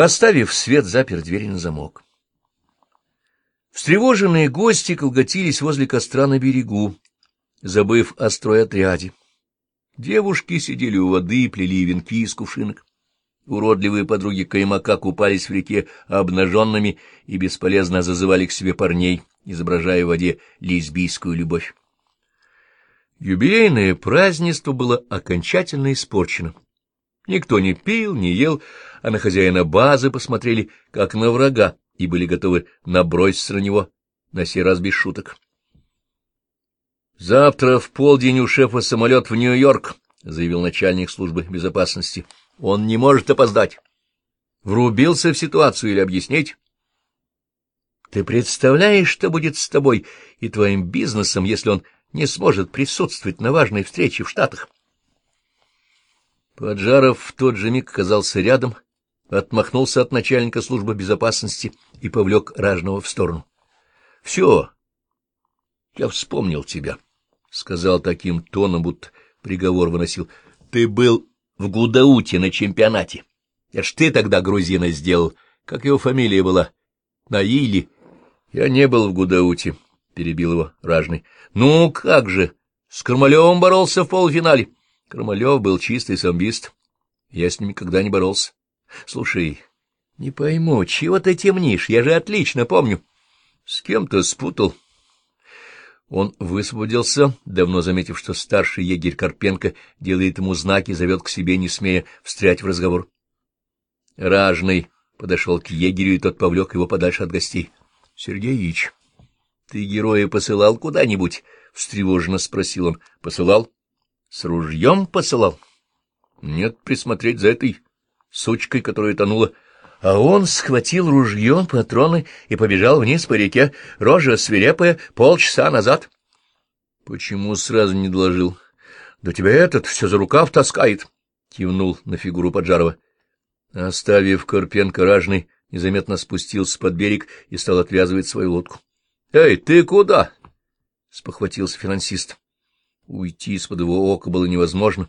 Оставив свет, запер дверь на замок. Встревоженные гости колготились возле костра на берегу, забыв о стройотряде. Девушки сидели у воды и плели венки из кувшинок. Уродливые подруги Каймака купались в реке обнаженными и бесполезно зазывали к себе парней, изображая в воде лесбийскую любовь. Юбилейное празднество было окончательно испорчено. Никто не пил, не ел, а на хозяина базы посмотрели, как на врага, и были готовы наброситься на него, на сей раз без шуток. «Завтра в полдень у шефа самолет в Нью-Йорк», — заявил начальник службы безопасности. «Он не может опоздать. Врубился в ситуацию или объяснить?» «Ты представляешь, что будет с тобой и твоим бизнесом, если он не сможет присутствовать на важной встрече в Штатах?» Поджаров в тот же миг оказался рядом, отмахнулся от начальника службы безопасности и повлек ражного в сторону. — Все, я вспомнил тебя, — сказал таким тоном, будто приговор выносил. — Ты был в Гудауте на чемпионате. Это ж ты тогда грузина сделал. Как его фамилия была? Наили? — Я не был в Гудауте, — перебил его ражный. — Ну, как же? С Кармалевым боролся в полуфинале. — Кромалев был чистый самбист. Я с ним никогда не боролся. Слушай, не пойму, чего ты темнишь? Я же отлично помню. С кем-то спутал. Он высвободился, давно заметив, что старший егерь Карпенко делает ему знаки, зовет к себе, не смея встрять в разговор. Ражный подошел к егерю, и тот повлек его подальше от гостей. — Сергеич, ты героя посылал куда-нибудь? — встревоженно спросил он. — Посылал? С ружьем посылал? Нет, присмотреть за этой сучкой, которая тонула. А он схватил ружье, патроны и побежал вниз по реке, рожа свирепая, полчаса назад. Почему сразу не доложил? Да тебя этот все за рукав таскает, — кивнул на фигуру Поджарова. Оставив Карпенко ражный, незаметно спустился под берег и стал отвязывать свою лодку. — Эй, ты куда? — спохватился финансист. Уйти из-под его ока было невозможно.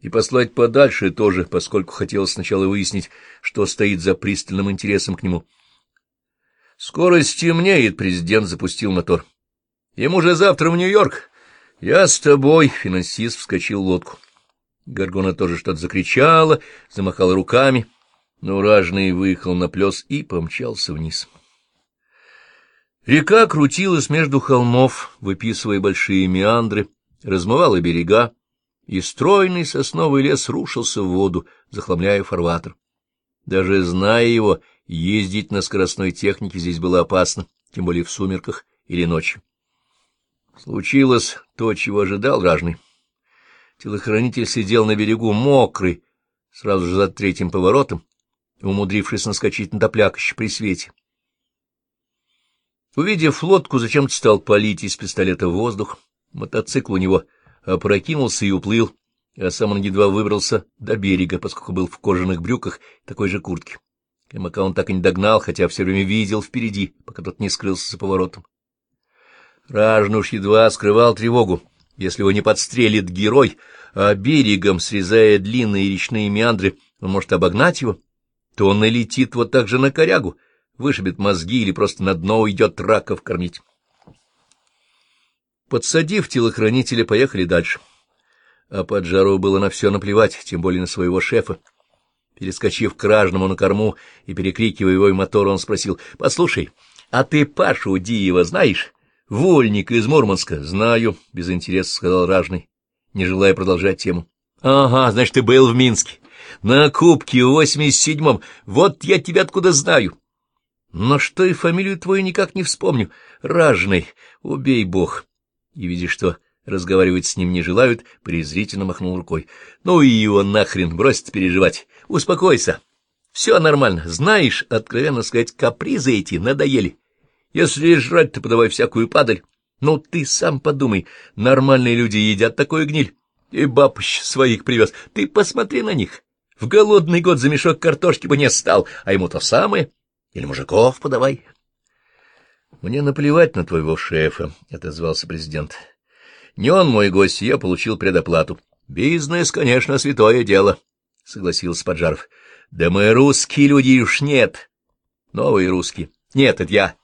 И послать подальше тоже, поскольку хотелось сначала выяснить, что стоит за пристальным интересом к нему. Скоро стемнеет, президент запустил мотор. Ему же завтра в Нью-Йорк. Я с тобой, финансист вскочил в лодку. Гаргона тоже что-то закричала, замахала руками, но ражный выехал на плес и помчался вниз. Река крутилась между холмов, выписывая большие меандры, размывала берега, и стройный сосновый лес рушился в воду, захламляя фарватер. Даже зная его, ездить на скоростной технике здесь было опасно, тем более в сумерках или ночью. Случилось то, чего ожидал ражный. Телохранитель сидел на берегу мокрый, сразу же за третьим поворотом, умудрившись наскочить на топлякощ при свете. Увидев лодку, зачем-то стал палить из пистолета в воздух. Мотоцикл у него опрокинулся и уплыл, а сам он едва выбрался до берега, поскольку был в кожаных брюках такой же куртке. Каймака он так и не догнал, хотя все время видел впереди, пока тот не скрылся за поворотом. Ражнуш едва скрывал тревогу. Если его не подстрелит герой, а берегом, срезая длинные речные меандры, он может обогнать его, то он налетит вот так же на корягу, вышибет мозги или просто на дно уйдет раков кормить. Подсадив телохранителя, поехали дальше. А Поджарову было на все наплевать, тем более на своего шефа. Перескочив к ражному на корму и перекрикивая его мотор, он спросил, — Послушай, а ты Пашу Диева знаешь? Вольник из Мурманска. — Знаю, — без интереса сказал ражный, не желая продолжать тему. — Ага, значит, ты был в Минске. На Кубке в восемьдесят седьмом. Вот я тебя откуда знаю. — но что и фамилию твою никак не вспомню. Ражный, убей бог. И, видя, что разговаривать с ним не желают, презрительно махнул рукой. Ну и его нахрен, бросит переживать. Успокойся. Все нормально. Знаешь, откровенно сказать, капризы эти надоели. Если жрать, то подавай всякую падаль. Ну, ты сам подумай, нормальные люди едят такую гниль. И бабыч своих привез. Ты посмотри на них. В голодный год за мешок картошки бы не стал, а ему то самое — или мужиков подавай. — Мне наплевать на твоего шефа, — отозвался президент. — Не он мой гость, я получил предоплату. — Бизнес, конечно, святое дело, — согласился Поджаров. Да мы русские люди уж нет. Новые русские. Нет, это я.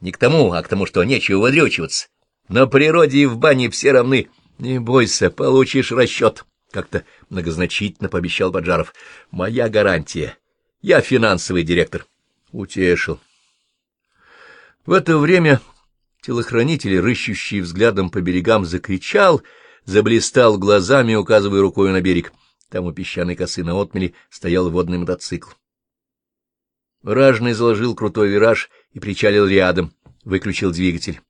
Не к тому, а к тому, что нечего выдрючиваться. На природе и в бане все равны. Не бойся, получишь расчет. Как-то многозначительно пообещал Баджаров. Моя гарантия. Я финансовый директор. Утешил. В это время телохранитель, рыщущий взглядом по берегам, закричал, заблистал глазами, указывая рукой на берег. Там у песчаной косы на отмели стоял водный мотоцикл. Ражный заложил крутой вираж и причалил рядом, выключил двигатель.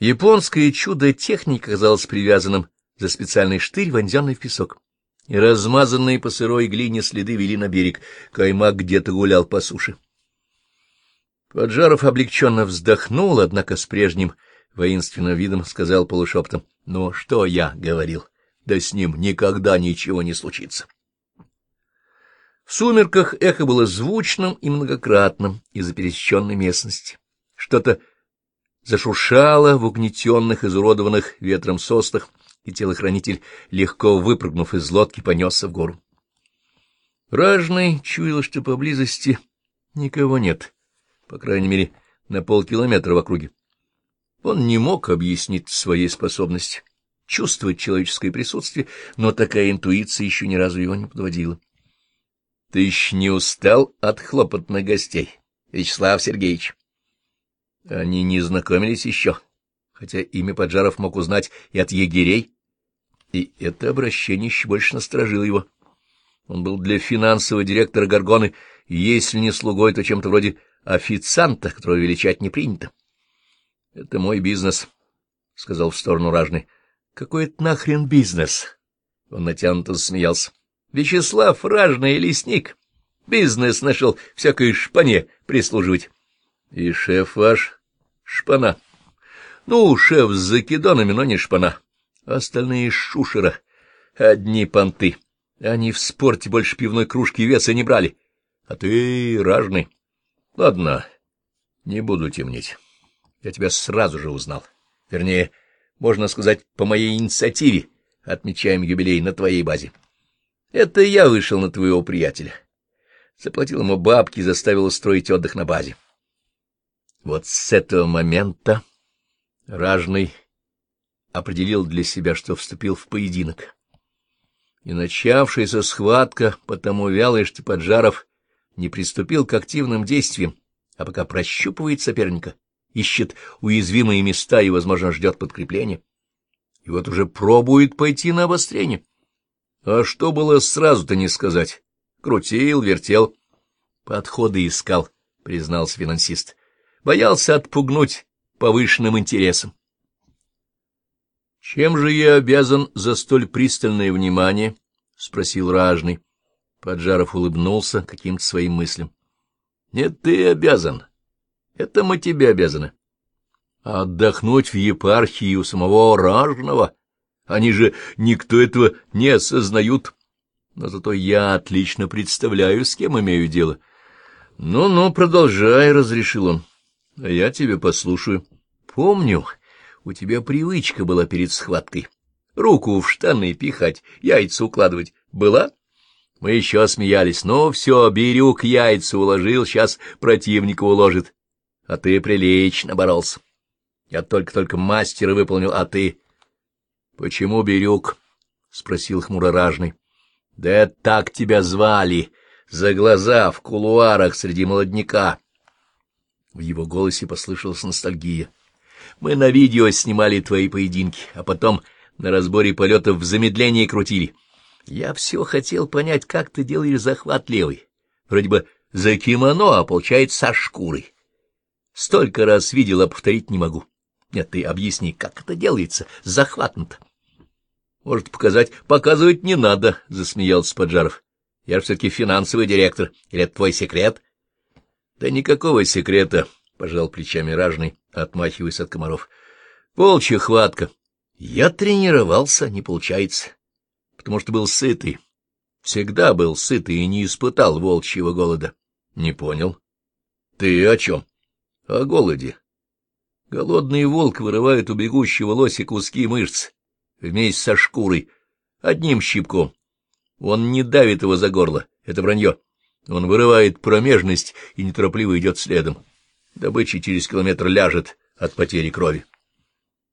Японское чудо техники казалось привязанным за специальный штырь, вонзенный в песок. И размазанные по сырой глине следы вели на берег. Каймак где-то гулял по суше. Поджаров облегченно вздохнул, однако с прежним воинственным видом сказал полушептом. — Ну, что я говорил? Да с ним никогда ничего не случится. В сумерках эхо было звучным и многократным из-за пересеченной местности. Что-то зашуршало в угнетенных, изуродованных ветром соснах, и телохранитель, легко выпрыгнув из лодки, понесся в гору. Ражный чуял, что поблизости никого нет, по крайней мере, на полкилометра в округе. Он не мог объяснить своей способности чувствовать человеческое присутствие, но такая интуиция еще ни разу его не подводила. — Ты еще не устал от хлопотных гостей, Вячеслав Сергеевич? Они не знакомились еще, хотя имя Поджаров мог узнать и от егерей, и это обращение еще больше насторожило его. Он был для финансового директора Гаргоны, если не слугой, то чем-то вроде официанта, которого величать не принято. — Это мой бизнес, — сказал в сторону ражный. — Какой это нахрен бизнес? Он натянуто засмеялся. — Вячеслав ражный лесник. Бизнес нашел всякой шпане прислуживать. — И шеф ваш шпана. — Ну, шеф с закидонами, но не шпана остальные — шушера. Одни понты. Они в спорте больше пивной кружки веса не брали. А ты ражный. Ладно, не буду темнить. Я тебя сразу же узнал. Вернее, можно сказать, по моей инициативе отмечаем юбилей на твоей базе. Это я вышел на твоего приятеля. Заплатил ему бабки и заставил устроить отдых на базе. Вот с этого момента ражный определил для себя, что вступил в поединок. И начавшаяся схватка потому вялая, что Поджаров не приступил к активным действиям, а пока прощупывает соперника, ищет уязвимые места и, возможно, ждет подкрепления. И вот уже пробует пойти на обострение. А что было сразу-то не сказать? Крутил, вертел. Подходы искал, признался финансист. Боялся отпугнуть повышенным интересом. — Чем же я обязан за столь пристальное внимание? — спросил ражный. Поджаров улыбнулся каким-то своим мыслям. — Нет, ты обязан. Это мы тебе обязаны. А отдохнуть в епархии у самого ражного? Они же никто этого не осознают. Но зато я отлично представляю, с кем имею дело. Ну — продолжай, — разрешил он. — А я тебе послушаю. — Помню, у тебя привычка была перед схваткой. Руку в штаны пихать, яйца укладывать. Была? Мы еще смеялись. Ну, все, Бирюк яйца уложил, сейчас противника уложит. А ты прилично боролся. Я только-только мастера выполнил, а ты... — Почему Бирюк? — спросил хмуроражный. — Да так тебя звали, за глаза в кулуарах среди молодняка. В его голосе послышалась ностальгия. Мы на видео снимали твои поединки, а потом на разборе полетов в замедлении крутили. Я все хотел понять, как ты делаешь захват левый. Вроде бы за кимоно, а получается со шкурой. Столько раз видел, а повторить не могу. Нет, ты объясни, как это делается, захватно-то. Может, показать? Показывать не надо, — засмеялся Поджаров. Я же все-таки финансовый директор. Или это твой секрет? Да никакого секрета, — пожал плечами ражный отмахиваясь от комаров. — Волчья хватка. Я тренировался, не получается, потому что был сытый. Всегда был сытый и не испытал волчьего голода. — Не понял. — Ты о чем? — О голоде. Голодный волк вырывает у бегущего лося куски мышц вместе со шкурой, одним щипком. Он не давит его за горло, Это вранье. Он вырывает промежность и неторопливо идет следом. Добыча через километр ляжет от потери крови.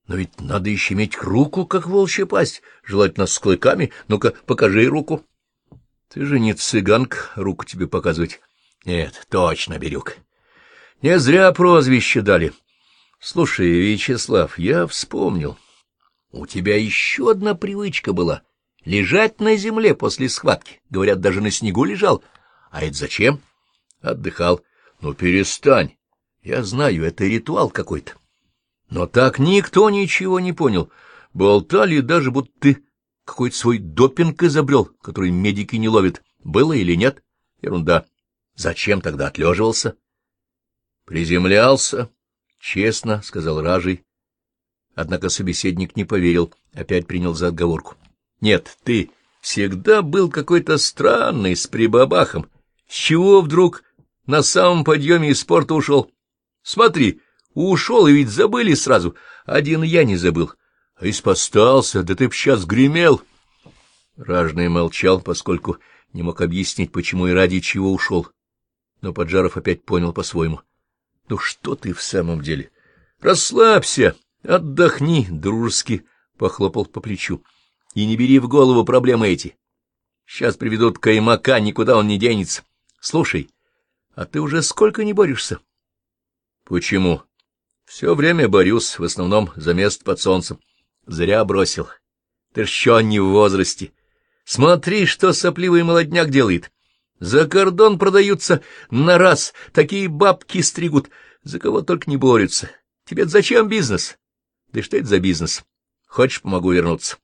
Но ведь надо еще иметь руку, как волчья пасть, желательно с клыками. Ну-ка, покажи руку. Ты же не цыганка, руку тебе показывать. Нет, точно, Бирюк. Не зря прозвище дали. Слушай, Вячеслав, я вспомнил. У тебя еще одна привычка была — лежать на земле после схватки. Говорят, даже на снегу лежал. А это зачем? Отдыхал. Ну, перестань. Я знаю, это ритуал какой-то. Но так никто ничего не понял. Болтали даже, будто ты какой-то свой допинг изобрел, который медики не ловят. Было или нет? Ерунда. Зачем тогда отлеживался? Приземлялся, честно, — сказал Ражий. Однако собеседник не поверил, опять принял за отговорку. Нет, ты всегда был какой-то странный, с прибабахом. С чего вдруг на самом подъеме из спорта ушел? Смотри, ушел, и ведь забыли сразу. Один я не забыл. Испостался, да ты б сейчас гремел. Ражный молчал, поскольку не мог объяснить, почему и ради чего ушел. Но Поджаров опять понял по-своему. — Ну что ты в самом деле? Расслабься, отдохни, дружески, — похлопал по плечу. — И не бери в голову проблемы эти. Сейчас приведут каймака, никуда он не денется. Слушай, а ты уже сколько не борешься? — Почему? — Все время борюсь, в основном за место под солнцем. Зря бросил. Ты еще не в возрасте. Смотри, что сопливый молодняк делает. За кордон продаются на раз, такие бабки стригут, за кого только не борются. Тебе зачем бизнес? Да что это за бизнес? Хочешь, помогу вернуться?